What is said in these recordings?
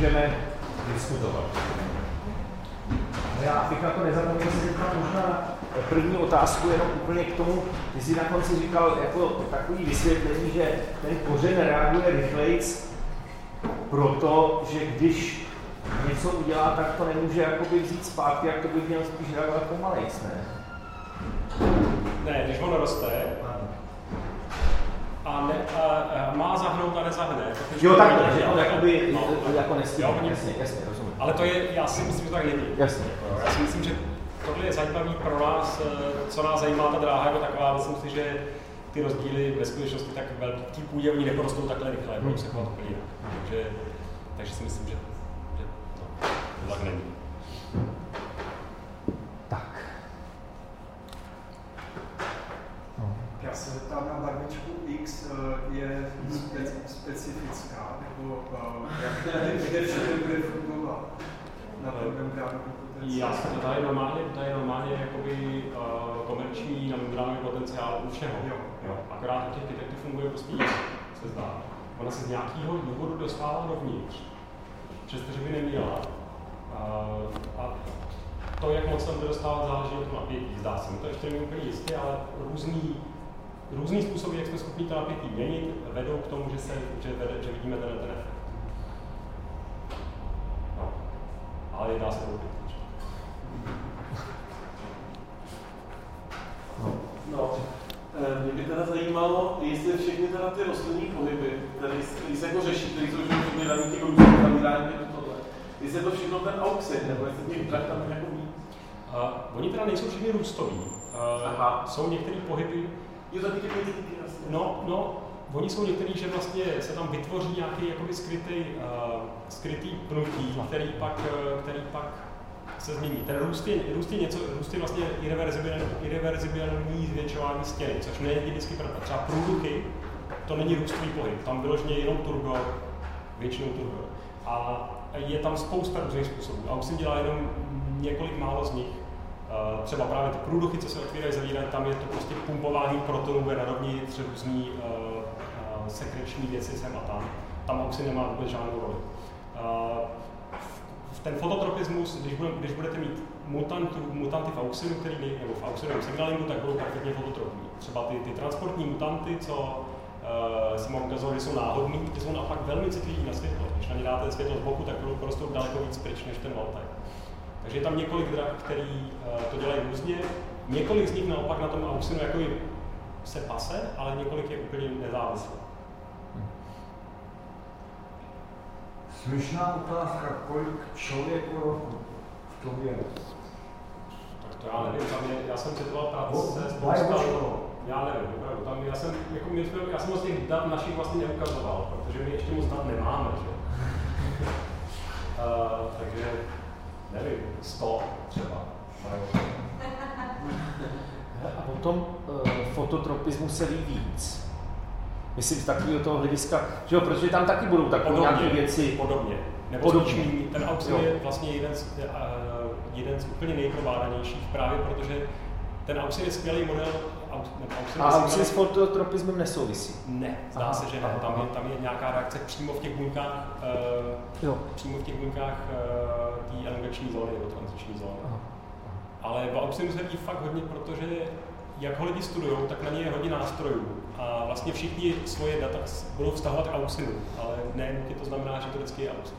můžeme diskutovat. Já bych na to nezapomněl se zeptat možná první otázku jenom úplně k tomu, ty jsi na konci říkal jako takový vysvětlení, že ten kořen reaguje rychlejc, protože když něco udělá, tak to nemůže jakoby vzít zpátky, jak to by měl spíš reagovat pomalejc, ne? Ne, když on roste, a, ne, a, a má zahnout a nezahne. Jo, tak, že on jakoby, no, jako nestíhne, jasně, jasně, rozumím. Ale to je, já si myslím, že tak není. Jasně. Já si myslím, že tohle je zajímavý pro nás, eh, co nás zajímá ta dráha jako taková. Myslím si, že ty rozdíly ve skutečnosti tak velký půdě, oni neporostou takhle rychle, budou se chovat úplně Takže, takže si myslím, že, že no, to tak není. Jak, kde všude bude fungovat na tom membránovém Já se to tady normálně, je normálně jakoby uh, komerční na membránový potenciál u všeho. Jo. Jo. Akorát u těch kytek to funguje prostě jinak, se zdá. Ona se z nějakého důvodu dostává dovnitř, přestože by neměla. Uh, a to, jak moc tam bude dostávat, záleží od napětí, zdá se mi. To ještě není úplně jistě, ale různý různý způsoby, jak jsme schopni to napětí měnit, vedou k tomu, že, se, že, vede, že vidíme ten, ten efekt. No. Ale dá se to udělat. No. no. Eh, mě by teda zajímalo, jestli všechny teda ty rostlinní pohyby, které, se jako řeší, které jsou všechny daný těch různých zamírání tohle, jestli je to všechno ten auxid, nebo jestli těch drah tam jako víc? Uh, oni teda nejsou všechny růstoví. Uh, Aha. Jsou některé pohyby, Jo, taky ty No, no, oni jsou některý, že vlastně se tam vytvoří nějaký jakoby skrytý, uh, skrytý pnutí, který pak, uh, který pak se změní. Ten růst je, růst je něco, růst je vlastně irreverzibilní, irreverzibilní zvětšování stěny, což není vždycky pravda. Třeba průduchy, to není růstový pohyb, tam vyloženě jenom turbo, většinou turbo. A je tam spousta různých způsobů. A už jsem dělal jenom několik málo z nich. Třeba právě ty průduchy, co se otvírají, zavírají, tam je to prostě pumpování protonů ve narovní různý uh, uh, sekreční věci sem a tam. Tam oxy nemá vůbec žádnou roli. Uh, ten fototropismus, když, budem, když budete mít mutantů, mutanty v auxinu, který, nebo v auxinovém signalingu, tak budou perfektně fototropní. Třeba ty, ty transportní mutanty, co uh, jsem vám ukazoval, jsou náhodní, ty jsou naopak velmi citliví na světlo. Když na ně dáte světlo z boku, tak budou prostě daleko víc pryč než ten voltaj. Takže je tam několik drah, který uh, to dělají různě. Několik z nich naopak na tom auxinu jako se pase, ale několik je úplně nezávislé. Směšná otázka, kolik člověku roku v tom je? Tak to já nevím, tam je, já jsem citoval práce spousta, já nevím, opravdu, tam já jsem, jako my jsme, já jsem moc těch dat našich vlastně neukazoval, protože my ještě moc dat nemáme, že? uh, takže nevím, 100 třeba. A potom uh, fototropismu se ví víc. Myslím z takového toho hlediska, že jo, protože tam taky budou takové nějaké věci. Podobně. Nebo podobně. ten auxil je vlastně jeden z, uh, jeden z úplně nejprobádanějších, právě protože ten auxil je skvělý model. Auxil a auxil s fototropismem nesouvisí? Ne, zdá aha, se, že ne. Tam je, tam je nějaká reakce přímo v těch buňkách, uh, jo. přímo v těch buňkách uh, té elongační zóny nebo transiční zóny. Aha. Ale v auxilu se ví fakt hodně, protože jak ho lidi studují, tak na ně je hodně nástrojů. A vlastně všichni svoje data budou vztahovat k AUXinu, ale ne to znamená, že to vždycky je AUXin.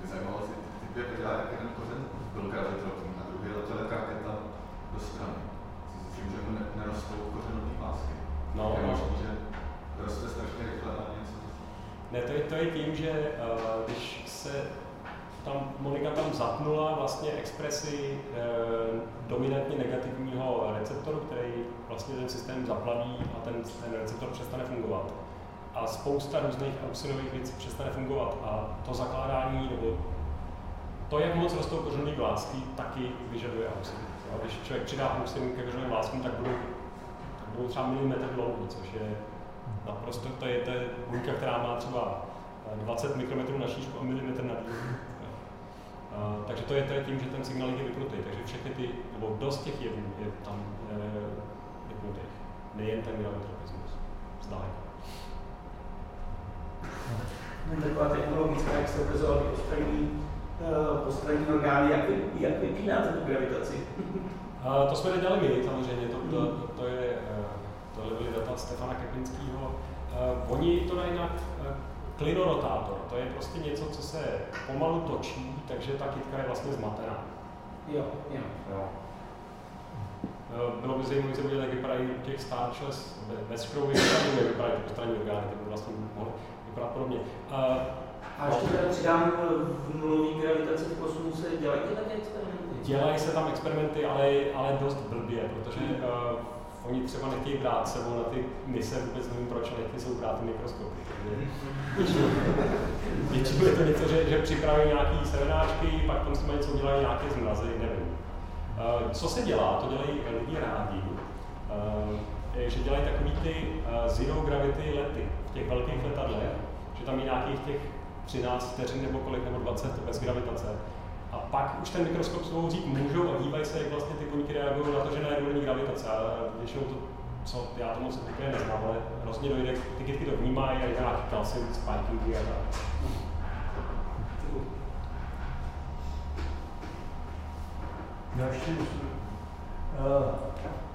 Mě zajímalo, jestli ty dvě dělá jak jeden kořen byl gravitropný a druhý letěl raketa do strany. Myslím, že mu nerostou kořenové pásky. No, je možný, že roste strašně rychle a něco. Ne, to je, to je tím, že uh, když se tam Monika tam zapnula vlastně expresi e, dominantně negativního receptoru, který vlastně ten systém zaplaví a ten, ten receptor přestane fungovat. A spousta různých auxinových věcí přestane fungovat a to zakládání nebo to, jak moc rostou kořenové vlásky, taky vyžaduje auxin. Když člověk přidá auxin ke kořenovým vláskům, tak budou, tak budou třeba milimetr dlouhý, což je naprosto, to je, to je buňka, která má třeba 20 mikrometrů na šířku a milimetr na dílku Uh, takže to je, to je tím, že ten signál je vypnutý, takže všechny ty, nebo dost těch jevů je tam e, vypnutých. Nejen ten gravitropismus. Zdaleka. taková technologická, jak jste ukazoval ty postranní, postranní orgány, jak, jak vypínáte tu gravitaci? To jsme nedělali my, samozřejmě, to, to, to, to je, tohle byly data Stefana Keplinského. Uh, oni to dají na uh, klinorotátor, to je prostě něco, co se pomalu točí, takže ta kytka je vlastně zmatená. Jo, jo. jo. Bylo by zajímavé se podívat, jak vypadají těch Starchless bez škrouhy, jak vypadají ty postranní orgány, ty by vlastně mohly vypadat podobně. A ještě tady přidám v nulový gravitaci v kosmose, dělají ty také experimenty? Dělají se tam experimenty, ale, ale dost blbě, protože uh, oni třeba nechtějí brát sebou na ty mise, vůbec nevím proč, nechtějí jsou brát ty mikroskopy. většinou je to něco, že, že připraví nějaký semenáčky, pak tam s něco udělají nějaké zmrazy, nevím. Uh, co se dělá, to dělají lidi rádi, je, že dělají takový ty uh, zero gravity lety v těch velkých letadlech, že tam je nějakých těch 13 vteřin nebo kolik, nebo 20 bez gravitace. A pak už ten mikroskop svou vzít můžou a dívají se, jak vlastně ty buňky reagují na to, že najednou není gravitace. A většinou to, co já to moc úplně neznám, ale hrozně dojde, ty kytky to vnímají a nějaký kalcium, spikingy a tak. Další uh,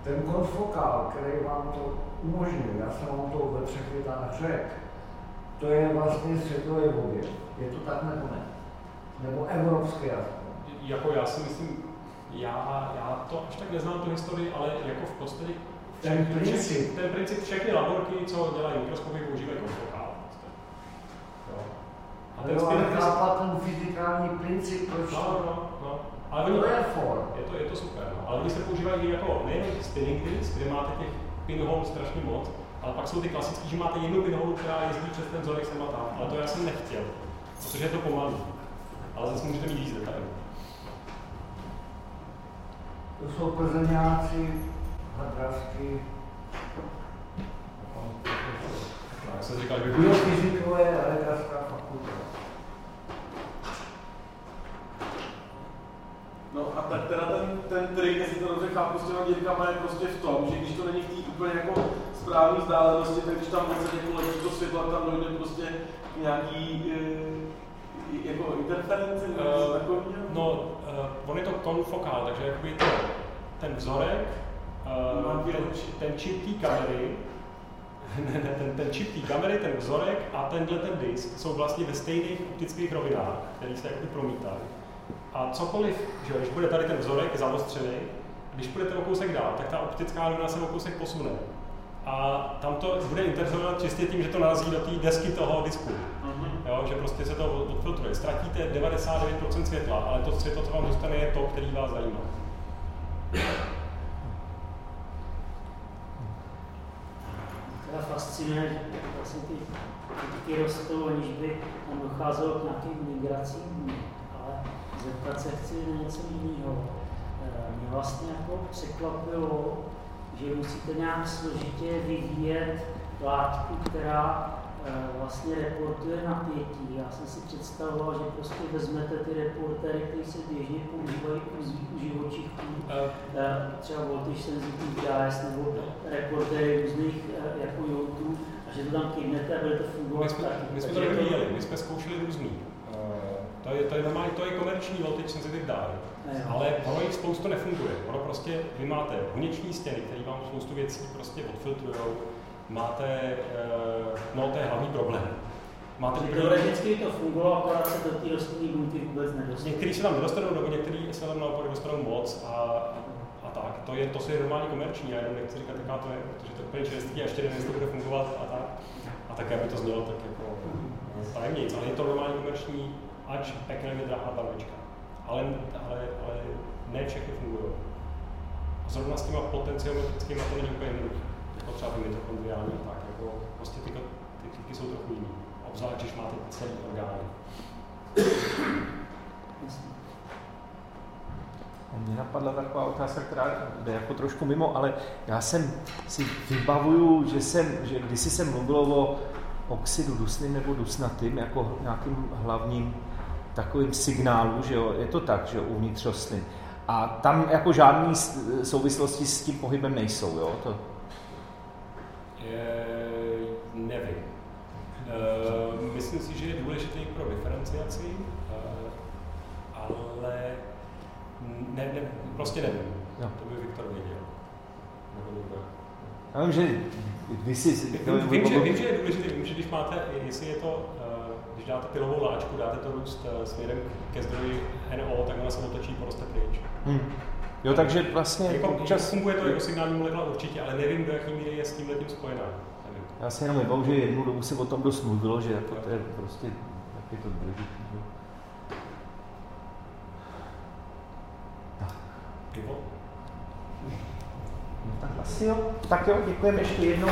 ten konfokál, který vám to umožňuje, já jsem vám to ve třech větách řekl, to je vlastně světový objev. Je to tak nebo ne? Nebo evropský aspoň? Jako já si myslím, já, já to až tak neznám tu historii, ale jako v podstatě ten princip. Ten princip všechny laborky, co dělají mikroskopy, používají konfokál. A ten jo, ale chápat ten fyzikální princip, proč no, no, no. Ale to je for. Je to, je to super, no. ale oni se používají jako nejen spinning disc, kde máte těch pinhole strašně moc, ale pak jsou ty klasické, že máte jednu pinholu, která jezdí přes ten vzorek sem a tam. Ale to já jsem nechtěl, protože je to pomalý. Ale zase můžete mít víc detailů. To jsou plzeňáci, hadrásky, já jsem říkal, že... Biofyzikové a lékařská fakulta. No a tak teda ten, ten trik, jestli to dobře chápu s těma dírkama, je prostě v tom, že když to není v té úplně jako správné vzdálenosti, tak když tam vlastně jako letí to světlo, tam dojde prostě nějaký e, jako interferenci nebo uh? No, uh, on je to konfokál, takže jakoby to, ten vzorek, uh, ten, ten čip té kamery, ne, ne, ten, ten čip té kamery, ten vzorek a tenhle ten disk jsou vlastně ve stejných optických rovinách, které se jakoby promítají. A cokoliv, že když bude tady ten vzorek zaostřený, když půjdete o kousek dál, tak ta optická rovina se o kousek posune. A tam to bude interferovat čistě tím, že to narazí do té desky toho disku. Mm-hmm. Jo, že prostě se to odfiltruje. Ztratíte 99% světla, ale to světlo, co vám dostane, je to, který vás zajímá. Teda fascinuje, že vlastně ty rostou, aniž by tam docházelo k nějakým migracím, ale zeptat se chci na něco jiného. Eh, mě vlastně jako překvapilo, že musíte nějak složitě vyvíjet látku, která eh, vlastně reportuje napětí. Já jsem si představoval, že prostě vezmete ty reportéry, které se běžně používají u živočichů, eh, třeba voltage sensitive dyes nebo reportéry různých jako joutů, a že to tam kydnete a bude to fungovat my jsme, taky. My jsme to my jsme zkoušeli různý. To je, to je normálně, to je komerční voltage sensitive dye. Ale ono jich spoustu nefunguje. Ono prostě, vy máte vnitřní stěny, které vám spoustu věcí prostě odfiltrují. Máte, uh, no to je hlavní problém. Máte Teoreticky to fungovalo, akorát se do té rostlinné buňky vůbec nedostanou. Někteří se tam nedostanou, nebo někteří se tam naopak dostanou moc a, a tak. To je, to je normálně komerční, já jenom nechci říkat, jaká to je, protože to je úplně čerstvý a ještě nevím, jestli to bude fungovat a tak. A tak, aby to znělo tak jako tajemnic, ale je to normálně komerční, ač pekne drahá barvička ale, ale, ale ne všechny fungují. A zrovna s těma potenciometrickými to není úplně jednoduché. Jako třeba ty mitochondriální tak, jako prostě ty, ty klíky jsou trochu jiný. Obzvlášť, když máte celý orgány. Mně napadla taková otázka, která jde jako trošku mimo, ale já jsem si vybavuju, že jsem, že kdysi jsem mluvil o oxidu dusným nebo dusnatým jako nějakým hlavním takovým signálu, že jo, je to tak, že jo, uvnitř rostlin. A tam jako žádné souvislosti s tím pohybem nejsou, jo? To... Je, nevím. E, myslím si, že je důležitý pro diferenciaci, eh, ale ne, ne, prostě nevím. Jo. To by Viktor věděl. Nebo já vím, že vy si... Vím, vím, že, vím, že je důležité, vím, že když máte, jestli je to, eh, když dáte pilovou láčku, dáte to růst eh, směrem ke zdroji NO, tak ona se otočí, poroste pryč. Hmm. Jo, takže vlastně Jako, občas... čas funguje to jako signální molekula určitě, ale nevím, do jaké míry je s tím letím spojená. Nevím. Já si jenom vybavu, že jednu dobu se o tom dost mluvilo, že jako to je prostě, je to důležitý. No, tak jo. Děkujeme ještě jednou.